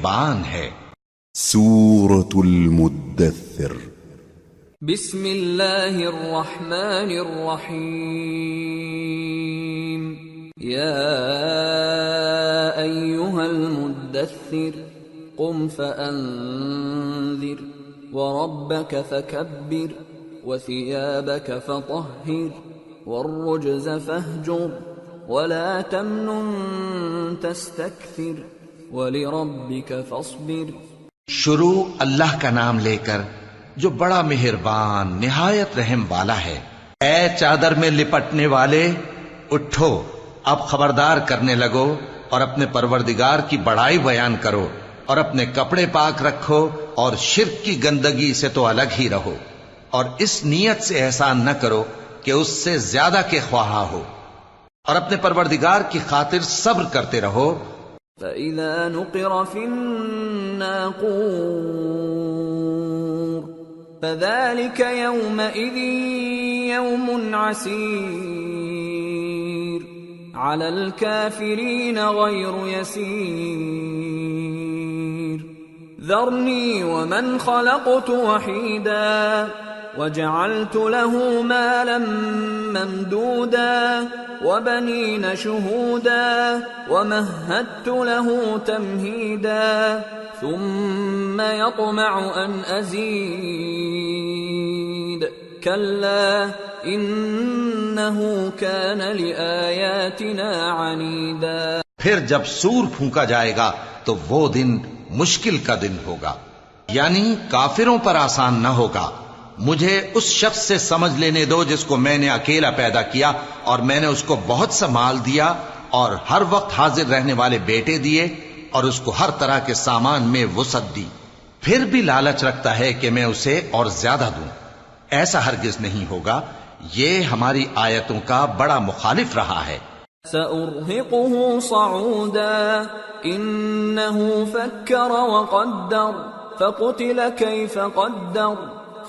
بان ہے۔ سورة المدثر۔ بسم الله الرحمن الرحيم يا أيها المدثر قم فأنذر وربك فكبر وثيابك فطهر والرجز فاهجر ولا تمنن تستكثر ولربك فاصبر. شروع اللہ کا نام لے کر جو بڑا مہربان، نہایت رحم والا ہے۔ اے چادر میں لپٹنے والے، اٹھو، اب خبردار کرنے لگو اور اپنے پروردگار کی بڑائی بیان کرو اور اپنے کپڑے پاک رکھو اور شرک کی گندگی سے تو الگ ہی رہو۔ اور اس نیت سے احسان نہ کرو کہ اس سے زیادہ کے خواہاں ہو۔ اور اپنے پروردگار کی خاطر صبر کرتے رہو فإذا نقر في الناقور فذلك يومئذ يوم عسير على الكافرين غير يسير ذرني ومن خلقت وحيدا وجعلت له مالا ممدودا وبنين شهودا ومهدت له تمهيدا ثم يطمع أن أزيد. كلا إنه كان لآياتنا عنيدا. پھر جب سور پھونکا جائے گا تو وہ دن مشکل کا دن ہوگا یعنی کافروں پر آسان نہ ہوگا۔ مجھے اس شخص سے سمجھ لینے دو جس کو میں نے اکیلا پیدا کیا اور میں نے اس کو بہت سا مال دیا اور ہر وقت حاضر رہنے والے بیٹے دیے اور اس کو ہر طرح کے سامان میں وسعت دی۔ پھر بھی لالچ رکھتا ہے کہ میں اسے اور زیادہ دوں۔ ایسا ہرگز نہیں ہوگا۔ یہ ہماری آیتوں کا بڑا مخالف رہا ہے۔ سأرهقه صعودا، إنه فكر وقدر، فقتل كيف قدر۔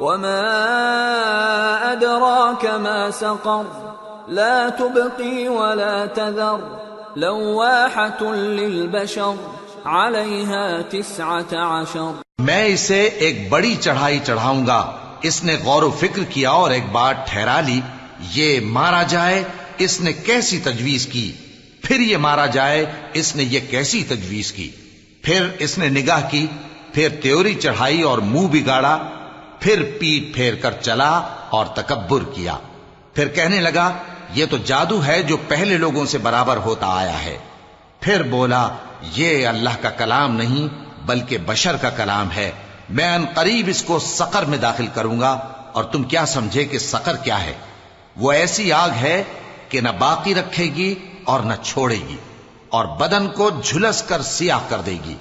وما أدراك ما سقر لا تبقي ولا تذر لواحة للبشر عليها تسعة عشر میں اسے ایک بڑی چڑھائی چڑھاؤں گا۔ اس نے غور و فکر کیا اور ایک بات ٹھہرا لی۔ یہ مارا جائے، اس نے کیسی تجویز کی؟ پھر یہ مارا جائے، اس نے یہ کیسی تجویز کی؟ پھر اس نے نگاہ کی، پھر تیوری چڑھائی اور منہ بگاڑا۔ پھر پیٹ پھیر کر چلا اور تکبر کیا۔ پھر کہنے لگا، یہ تو جادو ہے جو پہلے لوگوں سے برابر ہوتا آیا ہے۔ پھر بولا، یہ اللہ کا کلام نہیں، بلکہ بشر کا کلام ہے۔ میں ان قریب اس کو سقر میں داخل کروں گا۔ اور تم کیا سمجھے کہ سقر کیا ہے؟ وہ ایسی آگ ہے کہ نہ باقی رکھے گی اور نہ چھوڑے گی، اور بدن کو جھلس کر سیاہ کر دے گی۔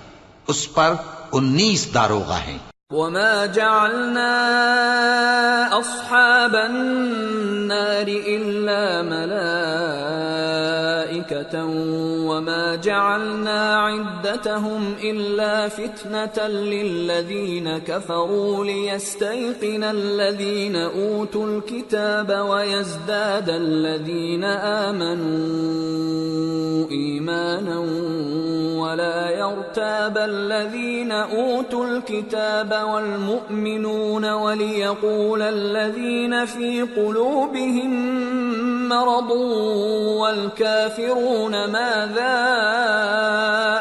اس پر انیس داروغہ ہیں۔ وما جعلنا أصحاب النار إلا ملائكة وما جعلنا عدتهم إلا فتنة للذين كفروا ليستيقن الذين أوتوا الكتاب ويزداد الذين آمنوا إيمانا ولا يرتاب الذين أوتوا الكتاب والمؤمنون وليقول الذين في قلوبهم مرض والكافرون ماذا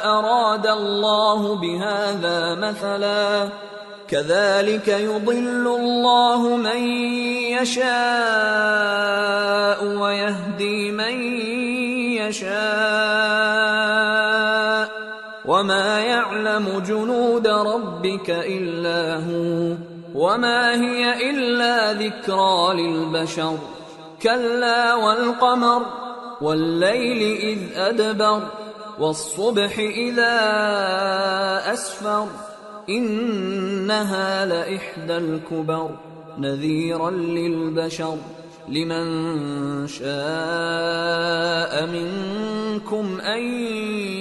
أراد الله بهذا مثلا. كذلك يضل الله من يشاء ويهدي من يشاء. وما يعلم جنود ربك إلا هو. وما هي إلا ذكرى للبشر. كلا والقمر والليل إذ أدبر والصبح إذا أسفر إنها لإحدى الكبر نذيرا للبشر لمن شاء منكم أن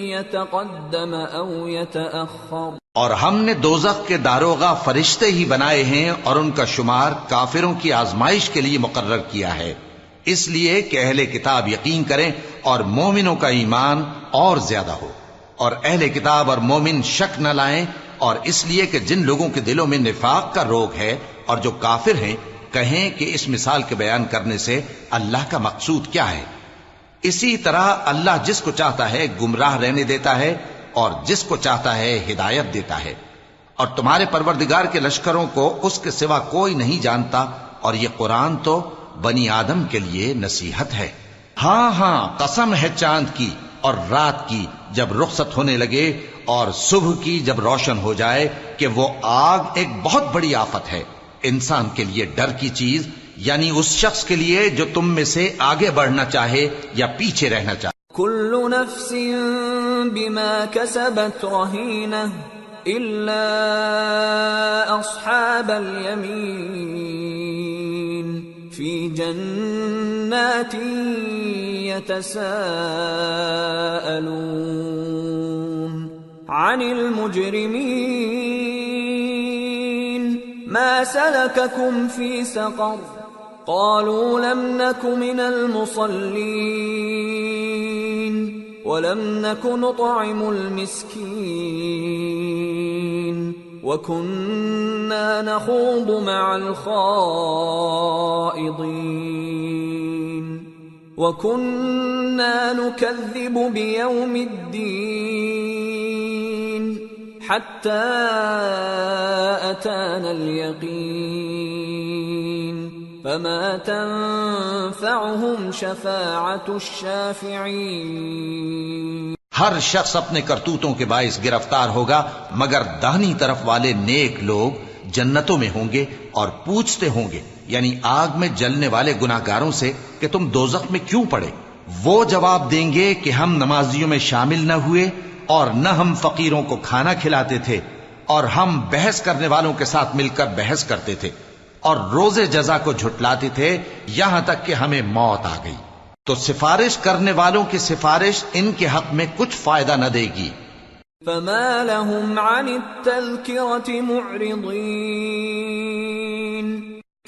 يتقدم أو يتأخر اور ہم نے دوزخ کے داروغہ فرشتے ہی بنائے ہیں اور ان کا شمار کافروں کی آزمائش کے لیے مقرر کیا ہے۔ اس لیے کہ اہل کتاب یقین کریں اور مومنوں کا ایمان اور زیادہ ہو۔ اور اہل کتاب اور مومن شک نہ لائیں اور اس لیے کہ جن لوگوں کے دلوں میں نفاق کا روگ ہے اور جو کافر ہیں، کہیں کہ اس مثال کے بیان کرنے سے اللہ کا مقصود کیا ہے۔ اسی طرح اللہ جس کو چاہتا ہے گمراہ رہنے دیتا ہے اور جس کو چاہتا ہے ہدایت دیتا ہے۔ اور تمہارے پروردگار کے لشکروں کو اس کے سوا کوئی نہیں جانتا اور یہ قرآن تو بنی آدم کے لیے نصیحت ہے۔ ہاں ہاں قسم ہے چاند کی اور رات کی جب رخصت ہونے لگے اور صبح کی جب روشن ہو جائے کہ وہ آگ ایک بہت بڑی آفت ہے۔ انسان کے لیے ڈر کی چیز یعنی اس شخص کے لیے جو تم میں سے آگے بڑھنا چاہے یا پیچھے رہنا چاہے۔ كل نفس بما كسبت رهينة إلا أصحاب اليمين في جنات يتساءلون عن المجرمين ما سلككم في سقر قالوا لم نك من المصلين ولم نك نطعم المسكين وكنا نخوض مع الخائضين وكنا نكذب بيوم الدين حتى أتانا اليقين فما تنفعهم شفاعة الشافعين ہر شخص اپنے کرتوتوں کے باعث گرفتار ہوگا، مگر دہنی طرف والے نیک لوگ جنتوں میں ہوں گے اور پوچھتے ہوں گے یعنی آگ میں جلنے والے گناہگاروں سے کہ تم دوزخ میں کیوں پڑے؟ وہ جواب دیں گے کہ ہم نمازیوں میں شامل نہ ہوئے اور نہ ہم فقیروں کو کھانا کھلاتے تھے اور ہم بحث کرنے والوں کے ساتھ مل کر بحث کرتے تھے اور روز جزا کو جھٹلاتے تھے، یہاں تک کہ ہمیں موت آ گئی۔ تو سفارش کرنے والوں کی سفارش ان کے حق میں کچھ فائدہ نہ دے گی۔ فما لهم عن التذكرة معرضين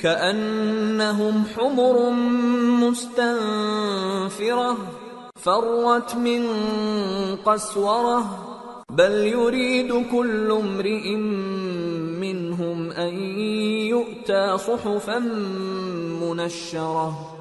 كأنهم حمر مستنفرة فرت من قسورة بل يريد كل امرئ منهم أن يؤتى صحفا منشرة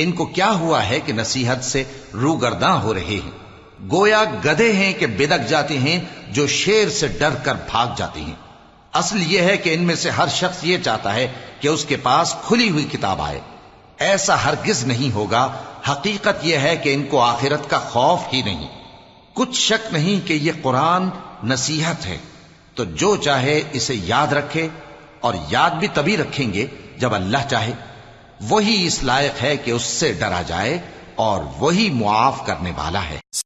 ان کو کیا ہوا ہے کہ نصیحت سے روگرداں ہو رہے ہیں؟ گویا گدے ہیں کہ بدک جاتے ہیں جو شیر سے ڈر کر بھاگ جاتے ہیں۔ اصل یہ ہے کہ ان میں سے ہر شخص یہ چاہتا ہے کہ اس کے پاس کھلی ہوئی کتاب آئے۔ ایسا ہرگز نہیں ہوگا۔ حقیقت یہ ہے کہ ان کو آخرت کا خوف ہی نہیں۔ کچھ شک نہیں کہ یہ قرآن نصیحت ہے۔ تو جو چاہے اسے یاد رکھے اور یاد بھی تبھی رکھیں گے جب اللہ چاہے۔ وہی اس لائق ہے کہ اس سے ڈرا جائے اور وہی معاف کرنے والا ہے۔